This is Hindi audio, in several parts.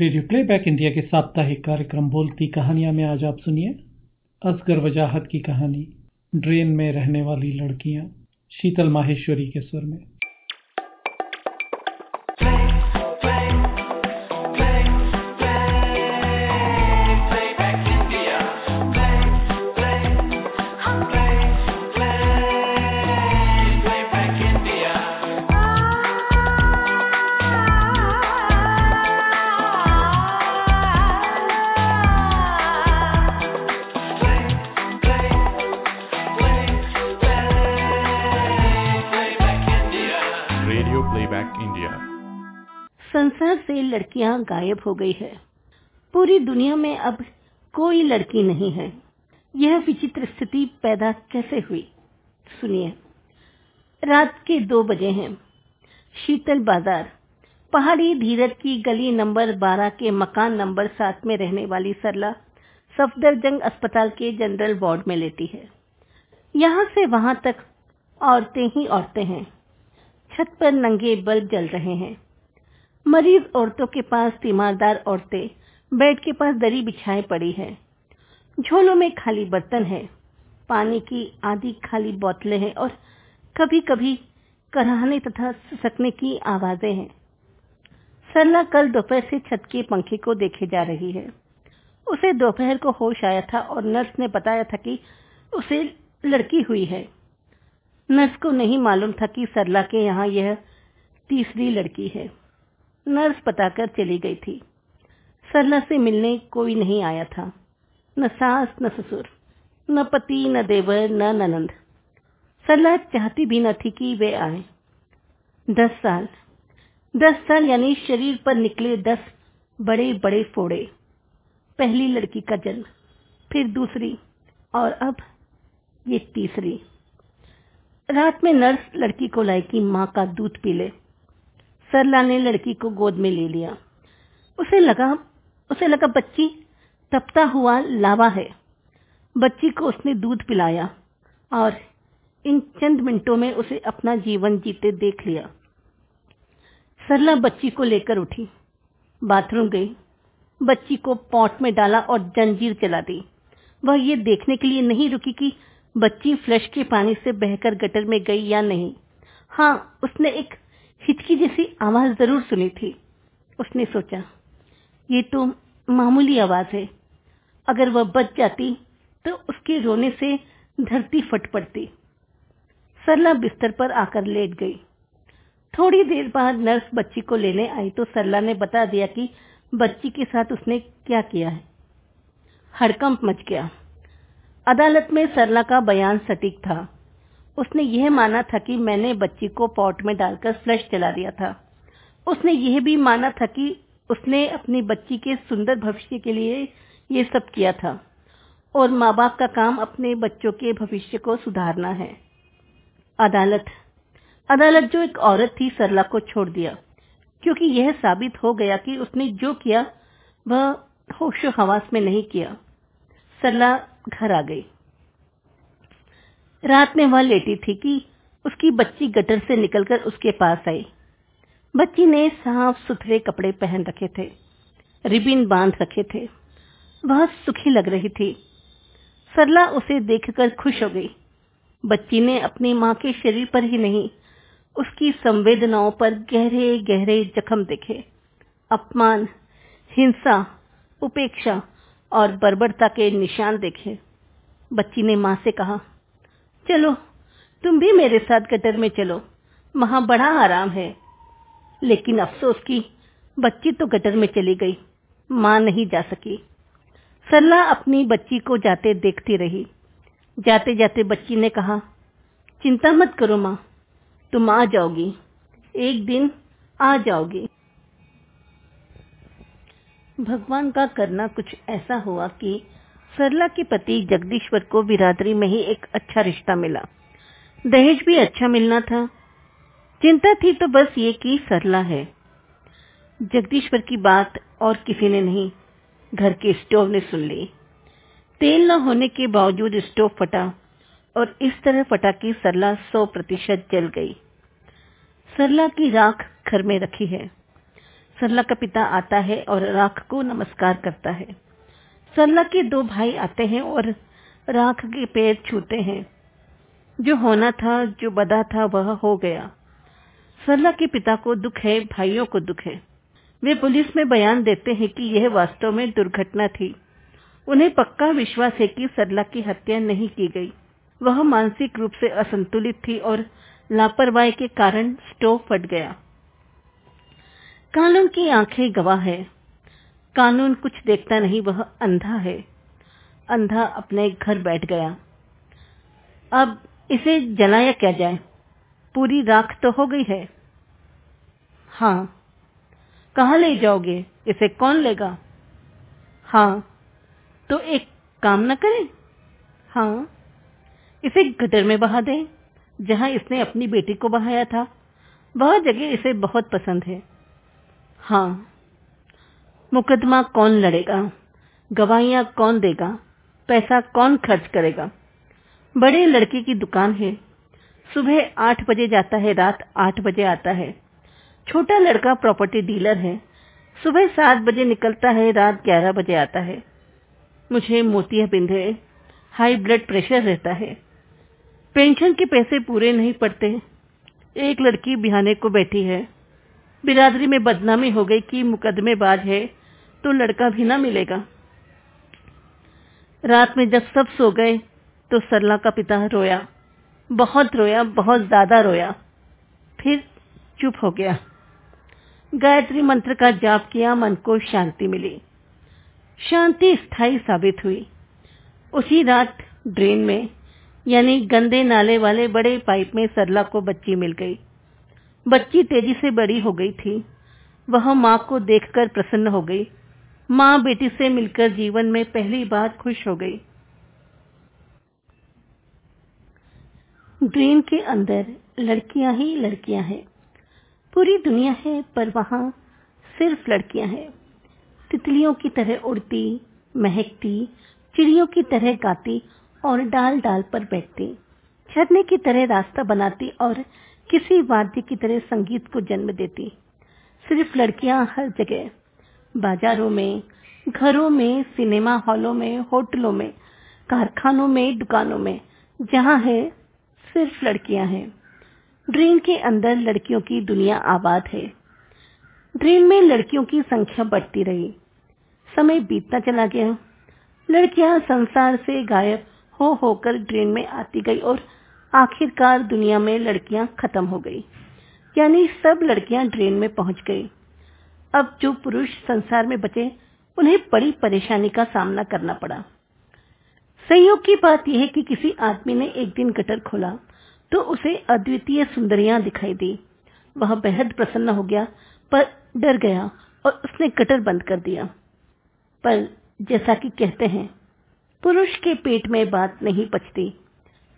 रेडियो प्लेबैक इंडिया के साप्ताहिक कार्यक्रम बोलती कहानियाँ में आज आप सुनिए असगर वजाहत की कहानी, ड्रेन में रहने वाली लड़कियाँ, शीतल माहेश्वरी के स्वर में। प्लेबैक इंडिया संसार से लड़कियाँ गायब हो गई है। पूरी दुनिया में अब कोई लड़की नहीं है। यह विचित्र स्थिति पैदा कैसे हुई? सुनिए। रात के दो बजे हैं। शीतल बाज़ार। पहाड़ी धीरज की गली नंबर 12 के मकान नंबर सात में रहने वाली सरला सफदरजंग अस्पताल के जनरल वार्ड में लेती है। यहाँ से वहाँ तक औरतें ही औरतें हैं। छत पर नंगे बल्ब जल रहे हैं। मरीज़ औरतों के पास तीमारदार औरतें, बेड के पास दरी बिछाए पड़ी है। झोलों में खाली बर्तन है। पानी की आधी खाली बोतलें हैं और कभी कभी कराहने तथा सिसकने की आवाज़ें हैं। सरला कल दोपहर से छत के पंखे को देखे जा रही है। उसे दोपहर को होश आया था और नर्स ने बताया था कि उसे लड़की हुई है। नर्स को नहीं मालूम था कि सरला के यहाँ यह तीसरी लड़की है। नर्स बताकर चली गई थी। सरला से मिलने कोई नहीं आया था। न सास, न ससुर, न पति, न देवर, न ननंद। सरला चाहती भी न थी कि वे आए। दस साल। दस साल यानी शरीर पर निकले दस बड़े बड़े फोड़े। पहली लड़की का जन्म, फिर दूसरी, और अब ये तीसरी। रात में नर्स लड़की को लाई कि माँ का दूध पी ले। सरला ने लड़की को गोद में ले लिया। उसे लगा उसे लगा, बच्ची, तपता हुआ लावा है। बच्ची को उसने दूध पिलाया और इन चंद मिनटों में उसे अपना जीवन जीते देख लिया। सरला बच्ची को लेकर उठी। बाथरूम गई। बच्ची को पॉट में डाला और जंजीर चला दी। वह ये देखने के लिए नहीं रुकी कि बच्ची फ्लश के पानी से बहकर गटर में गई या नहीं? हाँ उसने एक हिचकी जैसी आवाज़ ज़रूर सुनी थी। उसने सोचा, ये तो मामूली आवाज़ है। अगर वह बच जाती तो उसके रोने से धरती फट पड़ती सरला बिस्तर पर आकर लेट गई। थोड़ी देर बाद नर्स बच्ची को लेने आई तो सरला ने बता दिया कि बच्ची के साथ उसने क्या किया है। हड़कंप मच गया। अदालत में सरला का बयान सटीक था। उसने यह माना था कि मैंने बच्ची को पॉट में डालकर फ्लश चला दिया था। उसने यह भी माना था कि उसने अपनी बच्ची के सुंदर भविष्य के लिए ये सब किया था और माँ बाप का काम अपने बच्चों के भविष्य को सुधारना है। अदालत। अदालत जो एक औरत थी, सरला को छोड़ दिया, क्योंकि यह साबित हो गया कि उसने जो किया, वह होशो हवास में नहीं किया। सरला घर आ गई। रात में वह लेटी थी कि उसकी बच्ची गटर से निकलकर उसके पास आई। बच्ची ने साफ़ सुथरे कपड़े पहन रखे थे, रिबिन बाँध रखे थे। वह सुखी लग रही थी। सरला उसे देखकर खुश हो गई। बच्ची ने अपनी माँ के शरीर पर ही नहीं, उसकी संवेदनाओं पर गहरे गहरे जख्म देखे। अपमान, हिंसा, उपेक्षा और बर्बरता के निशान देखे। बच्ची ने माँ से कहा, चलो, तुम भी मेरे साथ गटर में चलो। वहाँ बड़ा आराम है। लेकिन अफसोस की, बच्ची तो गटर में चली गई। माँ नहीं जा सकी। सरला अपनी बच्ची को जाते देखती रही। जाते जाते बच्ची ने कहा, चिंता मत करो माँ। तुम आ जाओगी। एक दिन आ जाओगी। भगवान का करना कुछ ऐसा हुआ कि सरला के पति जगदीश्वर को बिरादरी में ही एक अच्छा रिश्ता मिला। दहेज भी अच्छा मिलना था। चिंता थी तो बस ये कि सरला है। जगदीश्वर की बात और किसी ने नहीं, घर के स्टोव ने सुन ली। तेल न होने के बावजूद स्टोव फटा और इस तरह फटा कि सरला सौ प्रतिशत जल गई। सरला की राख घर में रखी है। सरला का पिता आता है और राख को नमस्कार करता है। सरला के दो भाई आते हैं और राख के पैर छूते हैं। जो होना था, जो बदा था, वह हो गया। सरला के पिता को दुख है, भाइयों को दुख है। वे पुलिस में बयान देते हैं कि यह वास्तव में दुर्घटना थी। उन्हें पक्का विश्वास है कि सरला की हत्या नहीं की गई। वह मानसिक रूप से असंतुलित थी और लापरवाही के कारण स्टोव फट गया। कानून की आँखें गवाह है। कानून कुछ देखता नहीं, वह अंधा है। अंधा अपने घर बैठ गया। अब इसे जलाया क्या जाए? पूरी राख तो हो गई है। हाँ। कहाँ ले जाओगे? इसे कौन लेगा? हाँ। तो एक काम न करें? हाँ। इसे गटर में बहा दें, जहाँ इसने अपनी बेटी को बहाया था। वह जगह इसे बहुत पसंद है। हाँ। मुकदमा कौन लड़ेगा? गवाहियाँ कौन देगा? पैसा कौन खर्च करेगा? बड़े लड़के की दुकान है। सुबह आठ बजे जाता है, रात आठ बजे आता है। छोटा लड़का प्रॉपर्टी डीलर है। सुबह सात बजे निकलता है, रात ग्यारह बजे आता है। मुझे मोतिया बिंधे हाई ब्लड प्रेशर रहता है। पेंशन के पैसे पूरे नहीं पड़ते। एक लड़की बिहाने को बैठी है। बिरादरी में बदनामी हो गई कि मुकदमेबाज है तो लड़का भी ना मिलेगा। रात में जब सब सो गए तो सरला का पिता रोया। बहुत रोया, बहुत ज़्यादा रोया। फिर चुप हो गया। गायत्री मंत्र का जाप किया, मन को शांति मिली। शांति स्थायी साबित हुई। उसी रात ड्रेन में, यानी गंदे नाले वाले बड़े पाइप में सरला को बच्ची मिल गई। बच्ची तेज़ी से बड़ी हो गई थी। वह माँ को देखकर प्रसन्न हो गई। माँ बेटी से मिलकर जीवन में पहली बार खुश हो गई। ड्रेन के अंदर लड़कियाँ ही लड़कियाँ हैं। पूरी दुनिया है, पर वहाँ सिर्फ़ लड़कियाँ हैं। तितलियों की तरह उड़ती, महकती, चिड़ियों की तरह गाती और डाल डाल पर बैठती। झरने की तरह रास्ता बनाती और किसी वाद्य की तरह संगीत को जन्म देती। सिर्फ़ लड़कियाँ हर जगह। बाजारों में, घरों में, सिनेमा हॉलों में, होटलों में, कारखानों में, दुकानों में, जहाँ है, सिर्फ़ लड़कियाँ हैं। ड्रीम के अंदर लड़कियों की दुनिया आबाद है। ड्रीम में लड़कियों की संख्या बढ़ती रही। समय बीतता चला गया। लड़कियाँ संसार से गायब हो होकर ड्रेन में आती गई और आखिरकार दुनिया में लड़कियाँ खत्म हो गई। यानी सब लड़कियाँ ड्रेन में पहुँच गई। अब जो पुरुष संसार में बचे, उन्हें बड़ी परेशानी का सामना करना पड़ा। संयोग की बात यह है कि किसी आदमी ने एक दिन गटर खोला तो उसे अद्वितीय सुंदरियाँ दिखाई दी। वह बेहद प्रसन्न हो गया, पर डर गया और उसने गटर बंद कर दिया। पर जैसा कि कहते हैं, पुरुष के पेट में बात नहीं पचती।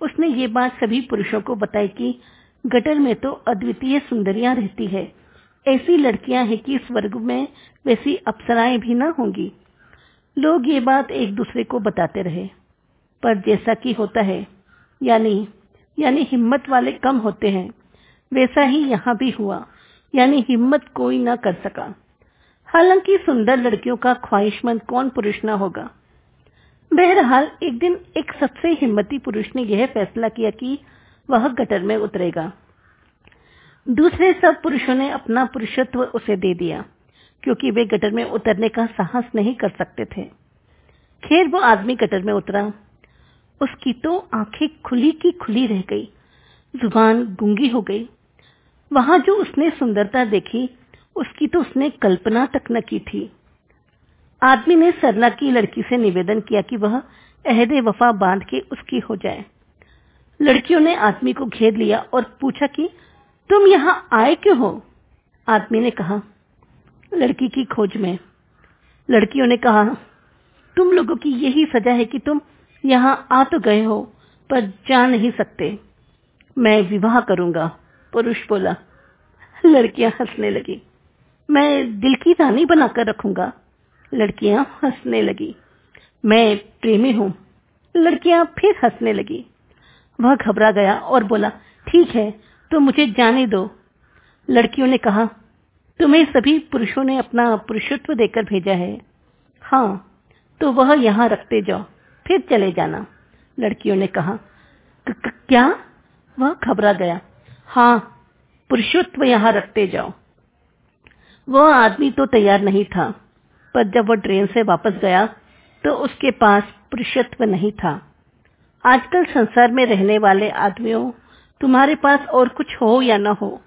उसने ये बात सभी पुरुषों को बताई कि गटर में तो अद्वितीय सुंदरियाँ रहती है। ऐसी लड़कियाँ हैं कि स्वर्ग में वैसी अप्सराएँ भी ना होंगी। लोग ये बात एक दूसरे को बताते रहे। पर जैसा कि होता है, यानी यानी हिम्मत वाले कम होते हैं। वैसा ही यहाँ भी हुआ, यानी हिम्मत कोई ना कर सका। हालाँकि सुंदर लड़कियों का ख्वाहिशमंद कौन पुरुष ना होगा? बहरहाल, एक दिन एक सबसे हिम्मती पुरुष ने यह फैसला किया कि वह गटर में उतरेगा। दूसरे सब पुरुषों ने अपना पुरुषत्व उसे दे दिया, क्योंकि वे गटर में उतरने का साहस नहीं कर सकते थे। खैर, वो आदमी गटर में उतरा। उसकी तो आँखें खुली की खुली रह गई, ज़ुबान गुंगी हो गई। वहाँ जो उसने सुंदरता देखी, उसकी तो उसने कल्पना तक न की थी। आदमी ने सरला की लड़की से निवेदन किया कि वह अहद वफा बाँध के उसकी हो जाए। लड़कियों ने आदमी को घेर लिया और पूछा कि, तुम यहाँ आए क्यों हो? आदमी ने कहा, लड़की की खोज में। लड़कियों ने कहा, तुम लोगों की यही सजा है कि तुम यहाँ आ तो गए हो, पर जा नहीं सकते। मैं विवाह करूँगा। पुरुष बोला। लड़कियाँ हंसने लगी। मैं दिल की रानी बनाकर रखूँगा। लड़कियाँ हंसने लगी। मैं प्रेमी हूँ। लड़कियाँ फिर हंसने लगी। वह घबरा गया और बोला, ठीक है तो मुझे जाने दो। लड़कियों ने कहा, तुम्हें सभी पुरुषों ने अपना पुरुषत्व देकर भेजा है। हाँ तो वह यहाँ रखते जाओ, फिर चले जाना। लड़कियों ने कहा क्या? वह घबरा गया हाँ पुरुषत्व यहाँ रखते जाओ। वह आदमी तो तैयार नहीं था। पर जब वह ट्रेन से वापस गया तो उसके पास पुरुषत्व नहीं था। आजकल संसार में रहने वाले आदमियों, तुम्हारे पास और कुछ हो या न हो,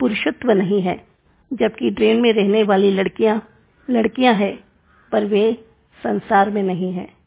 पुरुषत्व नहीं है। जबकि ट्रेन में रहने वाली लड़कियाँ लड़कियाँ हैं, पर वे संसार में नहीं है।